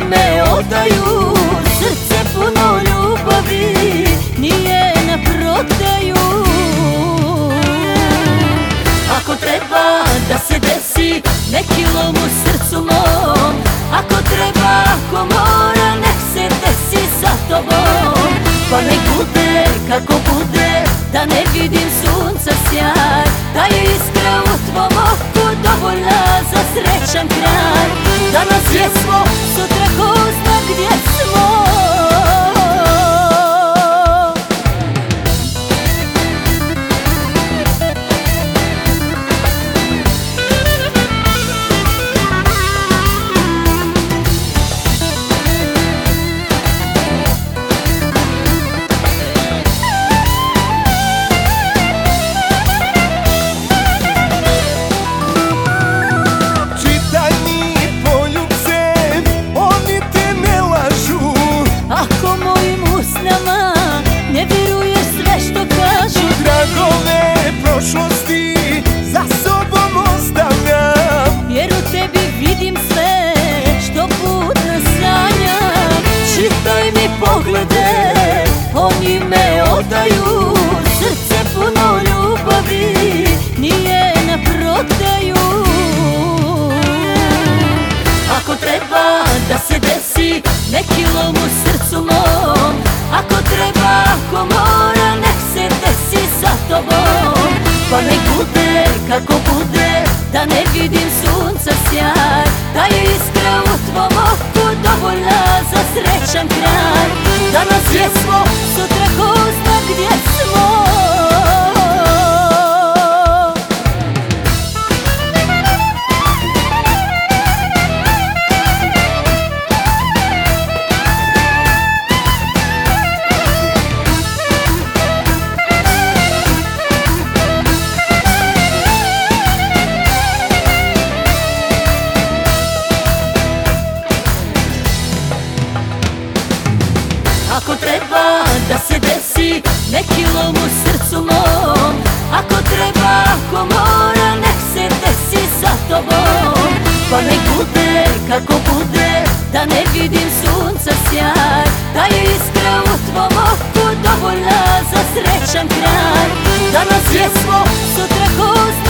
me odaju Srce puno ljubavi, nije na prodaju Ako treba da se desi neki lom u srcu mom Ako treba, ako mora, nek se desi sa tobom. Pa nek bude kako bude, da ne vidim sunca sjaj. Da je iskra u tvom oku dovoljna za srećan kraj. Danas gdje prošlosti za sobom ostavljam. Jer u tebi vidim sve što budno sanjam Čitaj mi poglede, oni me odaju Srce puno ljubavi, treba da se desi neki lom u srcu mom. Ako treba, ako mora, nek se desi sa tobom. Pa nek bude kako bude, da ne vidim sunca sjaj. Da je iskra u tvom oku dovoljna za srećan kraj. Danas gdje smo, sutra ko